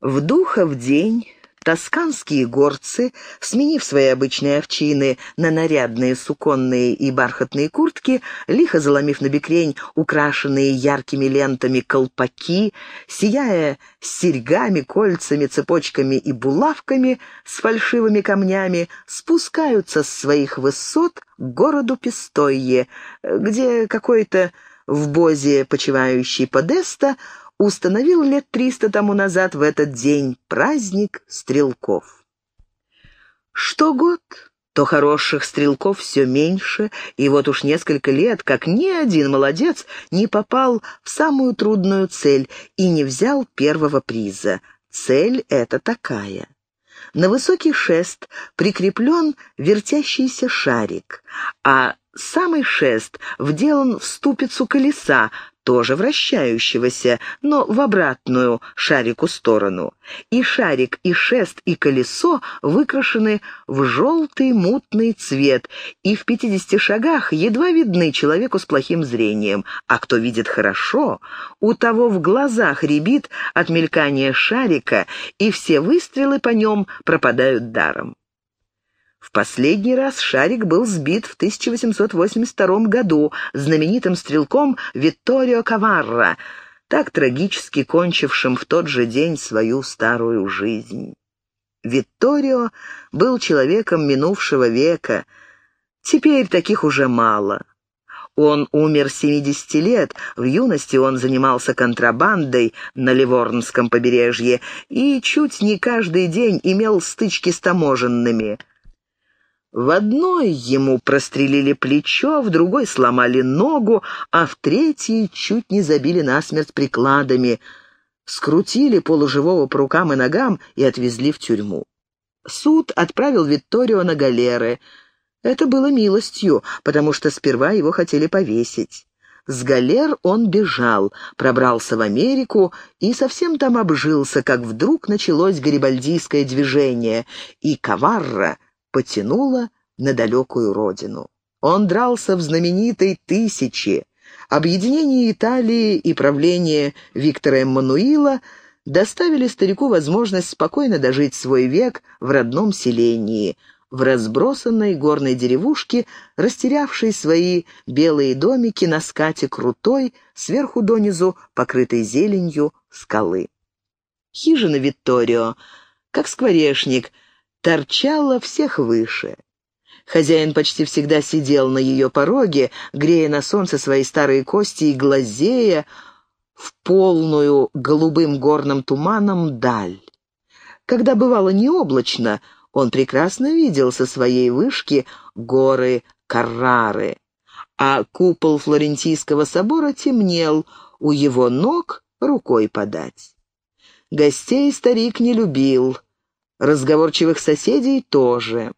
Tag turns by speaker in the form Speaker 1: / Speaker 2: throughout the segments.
Speaker 1: В Духов день тосканские горцы, сменив свои обычные овчины на нарядные суконные и бархатные куртки, лихо заломив на бекрень украшенные яркими лентами колпаки, сияя серьгами, кольцами, цепочками и булавками с фальшивыми камнями, спускаются с своих высот к городу Пистойе, где какой-то в бозе почивающий Подеста установил лет триста тому назад в этот день праздник стрелков. Что год, то хороших стрелков все меньше, и вот уж несколько лет, как ни один молодец не попал в самую трудную цель и не взял первого приза. Цель эта такая. На высокий шест прикреплен вертящийся шарик, а самый шест вделан в ступицу колеса, тоже вращающегося, но в обратную шарику сторону. И шарик, и шест, и колесо выкрашены в желтый мутный цвет, и в пятидесяти шагах едва видны человеку с плохим зрением, а кто видит хорошо, у того в глазах рябит от мелькания шарика, и все выстрелы по нем пропадают даром. В последний раз шарик был сбит в 1882 году знаменитым стрелком Витторио Каварра, так трагически кончившим в тот же день свою старую жизнь. Витторио был человеком минувшего века. Теперь таких уже мало. Он умер 70 лет, в юности он занимался контрабандой на Ливорнском побережье и чуть не каждый день имел стычки с таможенными – в одной ему прострелили плечо, в другой сломали ногу, а в третьей чуть не забили насмерть прикладами, скрутили полуживого по рукам и ногам и отвезли в тюрьму. Суд отправил Витторио на галеры. Это было милостью, потому что сперва его хотели повесить. С галер он бежал, пробрался в Америку и совсем там обжился, как вдруг началось гарибальдийское движение, и Каварра — потянуло на далекую родину. Он дрался в знаменитой «Тысяче». Объединение Италии и правление Виктора Эммануила доставили старику возможность спокойно дожить свой век в родном селении, в разбросанной горной деревушке, растерявшей свои белые домики на скате крутой, сверху донизу, покрытой зеленью скалы. Хижина Витторио, как скворечник — торчала всех выше. Хозяин почти всегда сидел на ее пороге, грея на солнце свои старые кости и глазея в полную голубым горным туманом даль. Когда бывало необлачно, он прекрасно видел со своей вышки горы Каррары, а купол Флорентийского собора темнел у его ног рукой подать. Гостей старик не любил — Разговорчивых соседей тоже.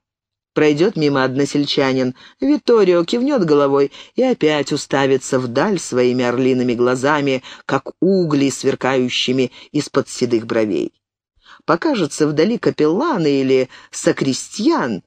Speaker 1: Пройдет мимо односельчанин, Виторио кивнет головой и опять уставится вдаль своими орлиными глазами, как угли, сверкающими из-под седых бровей. Покажется вдали капеллан или сокрестьян,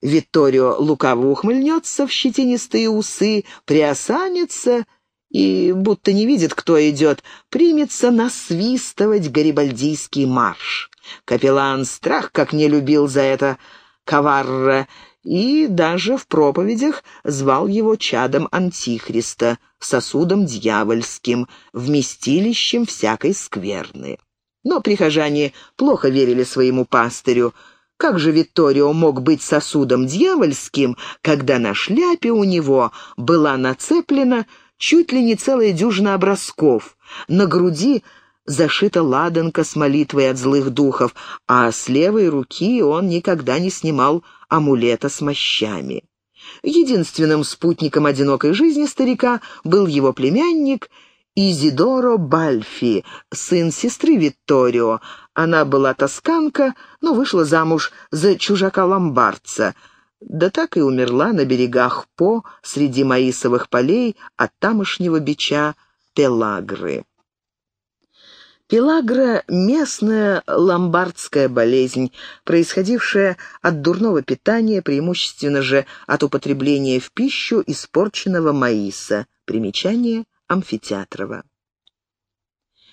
Speaker 1: Витторио лукаво ухмыльнется в щетинистые усы, приосанится и, будто не видит, кто идет, примется насвистывать гарибальдийский марш. Капеллан страх как не любил за это Каварра и даже в проповедях звал его чадом Антихриста, сосудом дьявольским, вместилищем всякой скверны. Но прихожане плохо верили своему пастырю. Как же Витторио мог быть сосудом дьявольским, когда на шляпе у него была нацеплена чуть ли не целая дюжина образков, на груди зашита ладанка с молитвой от злых духов, а с левой руки он никогда не снимал амулета с мощами. Единственным спутником одинокой жизни старика был его племянник Изидоро Бальфи, сын сестры Витторио. Она была тосканка, но вышла замуж за чужака-ломбардца, да так и умерла на берегах По среди маисовых полей от тамошнего бича Пелагры. Пелагра – местная ломбардская болезнь, происходившая от дурного питания, преимущественно же от употребления в пищу испорченного маиса. Примечание Амфитеатрова.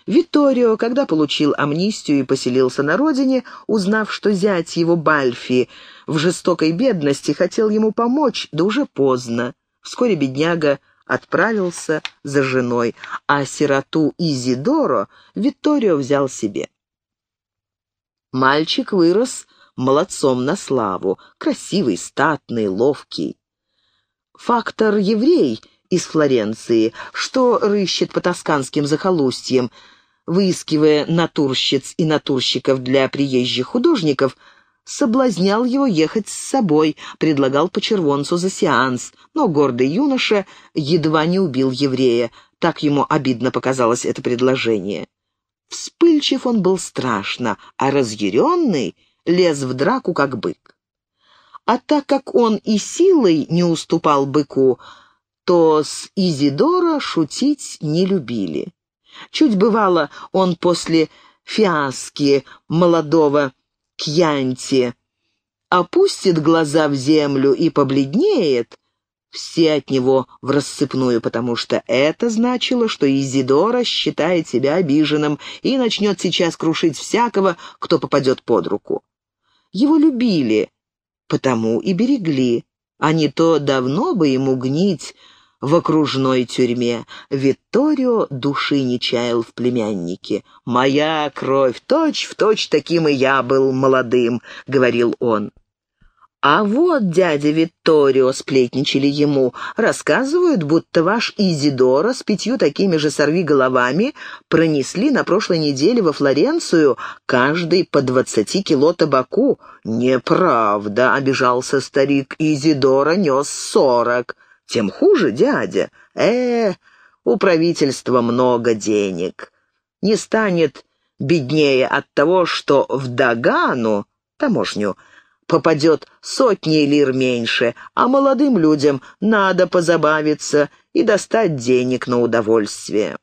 Speaker 1: Витторио, когда получил амнистию и поселился на родине, узнав, что зять его Бальфи в жестокой бедности хотел ему помочь, да уже поздно. Вскоре бедняга отправился за женой, а сироту Изидоро Витторио взял себе. Мальчик вырос молодцом на славу, красивый, статный, ловкий. Фактор еврей из Флоренции, что рыщет по тосканским захолустьям, выискивая натурщиц и натурщиков для приезжих художников, соблазнял его ехать с собой, предлагал по червонцу за сеанс, но гордый юноша едва не убил еврея, так ему обидно показалось это предложение. Вспыльчив он был страшно, а разъяренный лез в драку, как бык. А так как он и силой не уступал быку, то с Изидора шутить не любили. Чуть бывало, он после фиаски молодого Кьянти опустит глаза в землю и побледнеет, все от него в рассыпную, потому что это значило, что Изидора считает себя обиженным и начнет сейчас крушить всякого, кто попадет под руку. Его любили, потому и берегли, а не то давно бы ему гнить в окружной тюрьме. Витторио души не чаял в племяннике. «Моя кровь, точь-в-точь таким и я был молодым», — говорил он. «А вот, дядя Витторио, сплетничали ему, рассказывают, будто ваш Изидора с пятью такими же сорвиголовами пронесли на прошлой неделе во Флоренцию каждый по двадцати кило табаку». «Неправда», — обижался старик, — «Изидора нес сорок». «Тем хуже, дядя. Э, у правительства много денег. Не станет беднее от того, что в Дагану, таможню, — попадет сотни лир меньше, а молодым людям надо позабавиться и достать денег на удовольствие.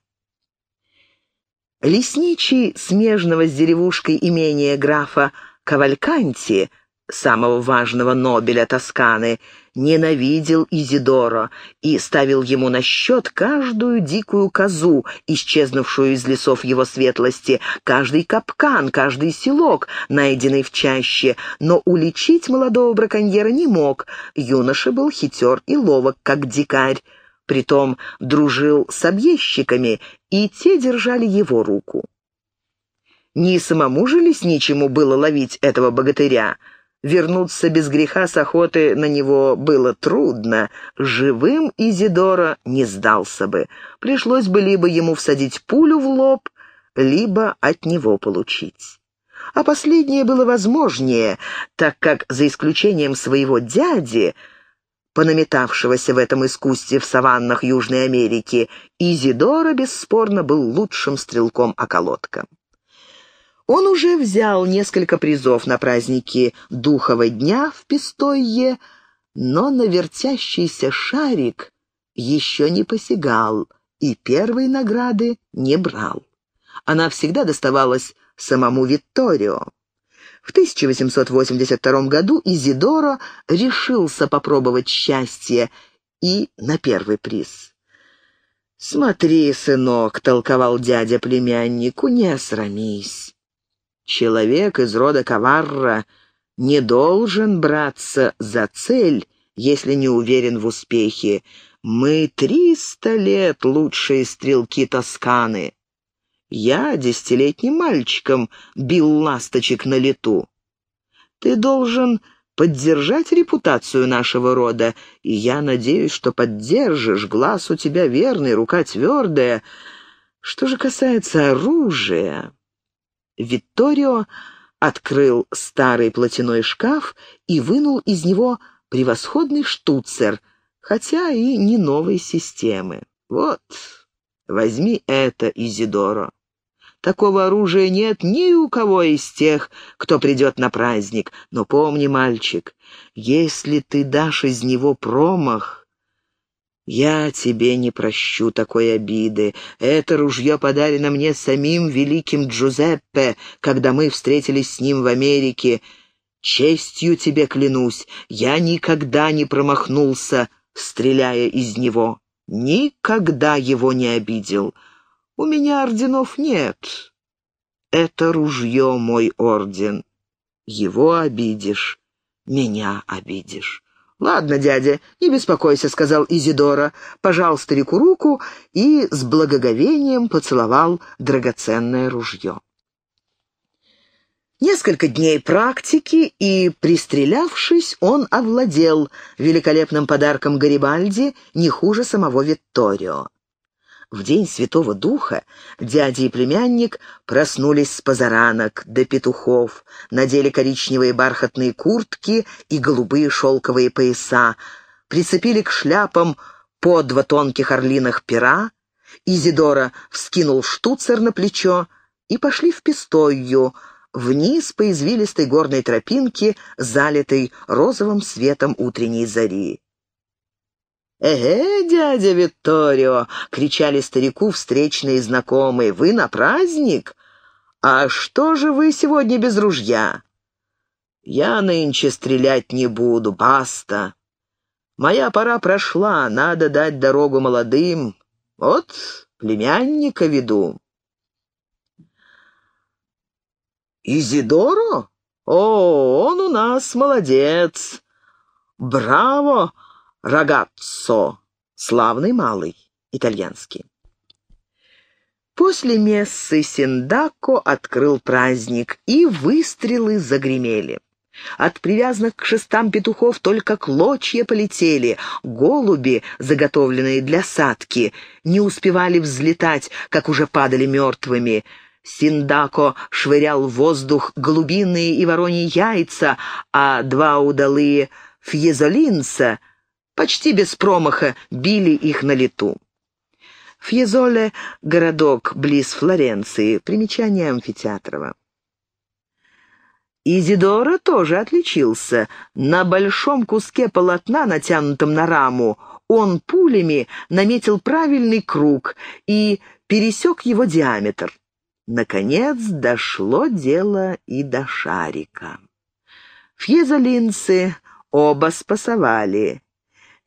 Speaker 1: Лесничий, смежного с деревушкой имения графа Кавальканти, самого важного Нобеля Тосканы, ненавидел Изидоро и ставил ему на счет каждую дикую козу, исчезнувшую из лесов его светлости, каждый капкан, каждый селок, найденный в чаще, но уличить молодого браконьера не мог. Юноша был хитер и ловок, как дикарь. Притом дружил с объездчиками, и те держали его руку. Не самому же лесничему было ловить этого богатыря — Вернуться без греха с охоты на него было трудно. Живым Изидора не сдался бы. Пришлось бы либо ему всадить пулю в лоб, либо от него получить. А последнее было возможнее, так как, за исключением своего дяди, понаметавшегося в этом искусстве в саваннах Южной Америки, Изидора бесспорно был лучшим стрелком околотка. Он уже взял несколько призов на празднике Духова дня в Пистойе, но на вертящийся шарик еще не посягал и первой награды не брал. Она всегда доставалась самому Витторио. В 1882 году Изидоро решился попробовать счастье и на первый приз. «Смотри, сынок», — толковал дядя племяннику, — «не осрамись. Человек из рода Каварра не должен браться за цель, если не уверен в успехе. Мы триста лет лучшие стрелки Тосканы. Я десятилетним мальчиком бил ласточек на лету. Ты должен поддержать репутацию нашего рода, и я надеюсь, что поддержишь. Глаз у тебя верный, рука твердая. Что же касается оружия... Витторио открыл старый платяной шкаф и вынул из него превосходный штуцер, хотя и не новой системы. «Вот, возьми это, Изидоро. Такого оружия нет ни у кого из тех, кто придет на праздник. Но помни, мальчик, если ты дашь из него промах, «Я тебе не прощу такой обиды. Это ружье подарено мне самим великим Джузеппе, когда мы встретились с ним в Америке. Честью тебе клянусь, я никогда не промахнулся, стреляя из него. Никогда его не обидел. У меня орденов нет. Это ружье мой орден. Его обидишь, меня обидишь. «Ладно, дядя, не беспокойся», — сказал Изидора, пожал старику руку и с благоговением поцеловал драгоценное ружье. Несколько дней практики, и, пристрелявшись, он овладел великолепным подарком Гарибальди не хуже самого Витторио. В день Святого Духа дядя и племянник проснулись с позаранок до петухов, надели коричневые бархатные куртки и голубые шелковые пояса, прицепили к шляпам по два тонких орлиных пера, Изидора вскинул штуцер на плечо и пошли в Пистою, вниз по извилистой горной тропинке, залитой розовым светом утренней зари. «Эге, дядя Витторио!» — кричали старику встречные знакомые. «Вы на праздник? А что же вы сегодня без ружья?» «Я нынче стрелять не буду, баста. Моя пора прошла, надо дать дорогу молодым. Вот племянника веду». «Изидоро? О, он у нас молодец! Браво!» «Рагаццо» — славный малый, итальянский. После мессы Синдако открыл праздник, и выстрелы загремели. От привязанных к шестам петухов только клочья полетели, голуби, заготовленные для садки, не успевали взлетать, как уже падали мертвыми. Синдако швырял в воздух голубиные и вороньи яйца, а два удалые фьезолинца — почти без промаха били их на лету. Фьезоле — городок близ Флоренции, примечание Амфитеатрова. Изидора тоже отличился. На большом куске полотна, натянутом на раму, он пулями наметил правильный круг и пересек его диаметр. Наконец дошло дело и до шарика. Фьезолинцы оба спасовали.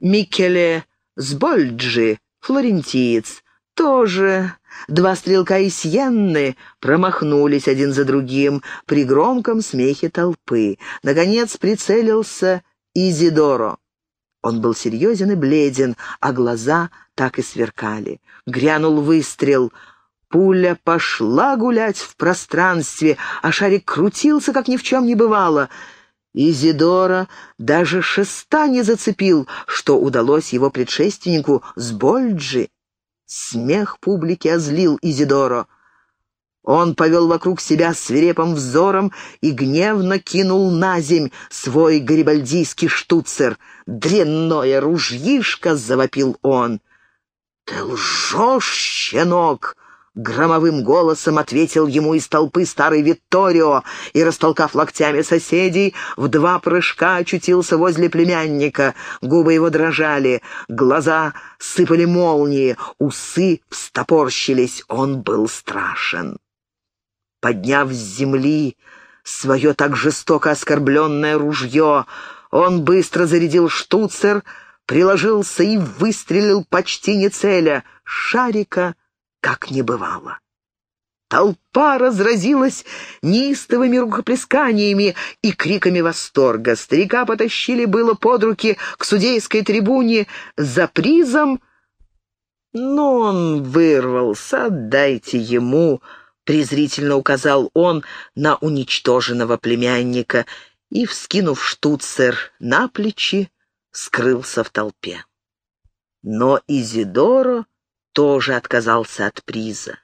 Speaker 1: Микеле Сбольджи, флорентиец, тоже. Два стрелка из Сьенны промахнулись один за другим при громком смехе толпы. Наконец прицелился Изидоро. Он был серьезен и бледен, а глаза так и сверкали. Грянул выстрел. Пуля пошла гулять в пространстве, а шарик крутился, как ни в чем не бывало — Изидора даже шеста не зацепил, что удалось его предшественнику с Больджи. Смех публики озлил Изидоро. Он повел вокруг себя свирепым взором и гневно кинул на земь свой гарибальдийский штуцер. «Дрянное ружьишко!» — завопил он. «Ты лжешь, щенок!» Громовым голосом ответил ему из толпы старый Витторио и, растолкав локтями соседей, в два прыжка очутился возле племянника. Губы его дрожали, глаза сыпали молнии, усы встопорщились. Он был страшен. Подняв с земли свое так жестоко оскорбленное ружье, он быстро зарядил штуцер, приложился и выстрелил почти не целя. Шарика — как не бывало. Толпа разразилась неистовыми рукоплесканиями и криками восторга. Старика потащили было под руки к судейской трибуне за призом, но он вырвался, отдайте ему, презрительно указал он на уничтоженного племянника и, вскинув штуцер на плечи, скрылся в толпе. Но Изидоро тоже отказался от приза.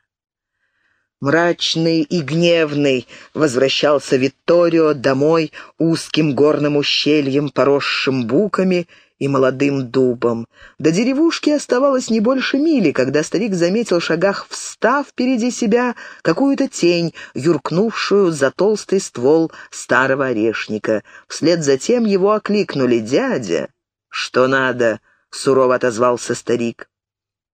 Speaker 1: Мрачный и гневный возвращался Витторио домой узким горным ущельем, поросшим буками и молодым дубом. До деревушки оставалось не больше мили, когда старик заметил в шагах, встав впереди себя, какую-то тень, юркнувшую за толстый ствол старого орешника. Вслед за тем его окликнули «Дядя!» «Что надо?» — сурово отозвался старик.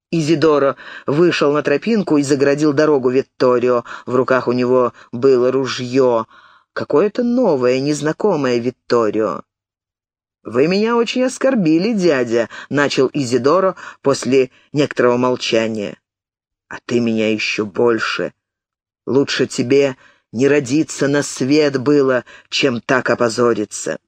Speaker 1: Изидоро вышел на тропинку и заградил дорогу Витторио. В руках у него было ружье. Какое-то новое, незнакомое Витторио. «Вы меня очень оскорбили, дядя», — начал Изидоро после некоторого молчания. а ты меня еще больше. Лучше тебе не родиться на свет было, чем так опозориться».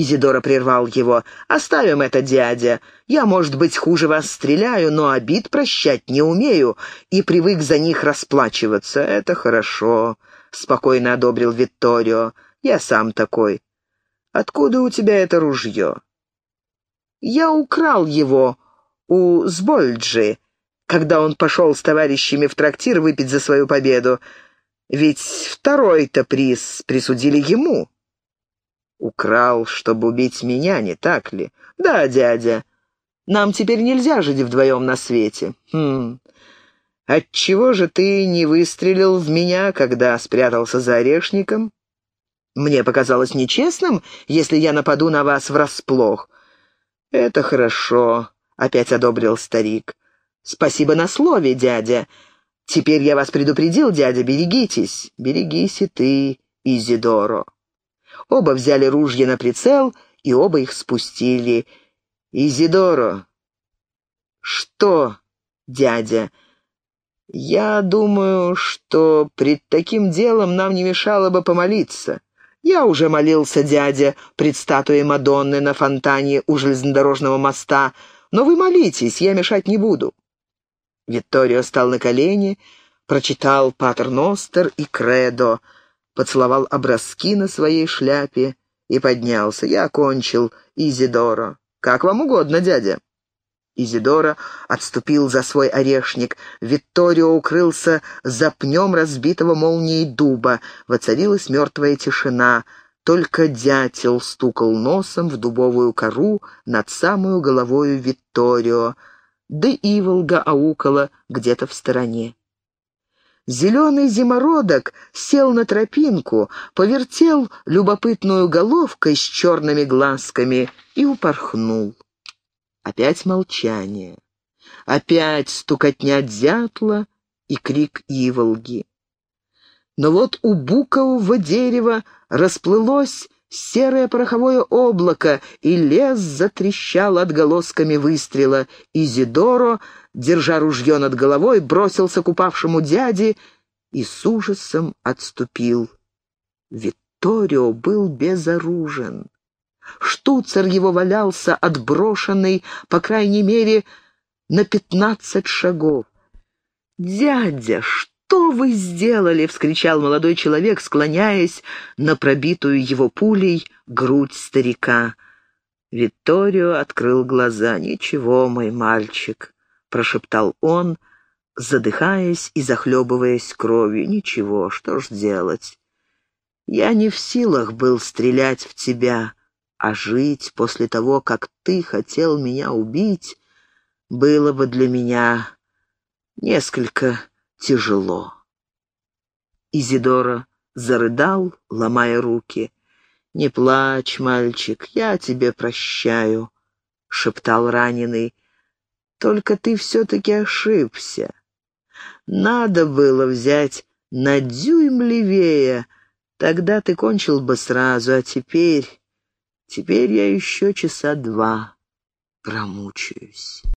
Speaker 1: Изидора прервал его. «Оставим это, дядя. Я, может быть, хуже вас стреляю, но обид прощать не умею и привык за них расплачиваться. Это хорошо», — спокойно одобрил Витторио. «Я сам такой. Откуда у тебя это ружье?» «Я украл его у Сбольджи, когда он пошел с товарищами в трактир выпить за свою победу. Ведь второй-то приз присудили ему». Украл, чтобы убить меня, не так ли? Да, дядя. Нам теперь нельзя жить вдвоем на свете. Хм. Отчего же ты не выстрелил в меня, когда спрятался за орешником? Мне показалось нечестным, если я нападу на вас врасплох. Это хорошо, — опять одобрил старик. Спасибо на слове, дядя. Теперь я вас предупредил, дядя, берегитесь. Берегись и ты, Изидоро. Оба взяли ружья на прицел, и оба их спустили. «Изидоро!» «Что, дядя?» «Я думаю, что пред таким делом нам не мешало бы помолиться. Я уже молился, дядя, пред статуей Мадонны на фонтане у железнодорожного моста, но вы молитесь, я мешать не буду». Витторио стал на колени, прочитал «Патер Ностер» и «Кредо», поцеловал образки на своей шляпе и поднялся. «Я окончил, Изидоро. Как вам угодно, дядя». Изидора отступил за свой орешник. Витторио укрылся за пнем разбитого молнией дуба. Воцарилась мертвая тишина. Только дятел стукал носом в дубовую кору над самую головою Витторио. Да иволга аукала где-то в стороне. Зеленый зимородок сел на тропинку, повертел любопытную головкой с черными глазками и упорхнул. Опять молчание. Опять стукотня дятла и крик иволги. Но вот у букового дерева расплылось серое пороховое облако, и лес затрещал отголосками выстрела. Изидоро держа ружье над головой, бросился к упавшему дяде и с ужасом отступил. Витторио был безоружен. Штуцер его валялся, отброшенный, по крайней мере, на пятнадцать шагов. «Дядя, что вы сделали?» — вскричал молодой человек, склоняясь на пробитую его пулей грудь старика. Витторио открыл глаза. «Ничего, мой мальчик. — прошептал он, задыхаясь и захлебываясь кровью. «Ничего, что ж делать? Я не в силах был стрелять в тебя, а жить после того, как ты хотел меня убить, было бы для меня несколько тяжело». Изидора зарыдал, ломая руки. «Не плачь, мальчик, я тебе прощаю», — шептал раненый. Только ты все-таки ошибся. Надо было взять на дюйм левее, тогда ты кончил бы сразу, а теперь... Теперь я еще часа два промучаюсь.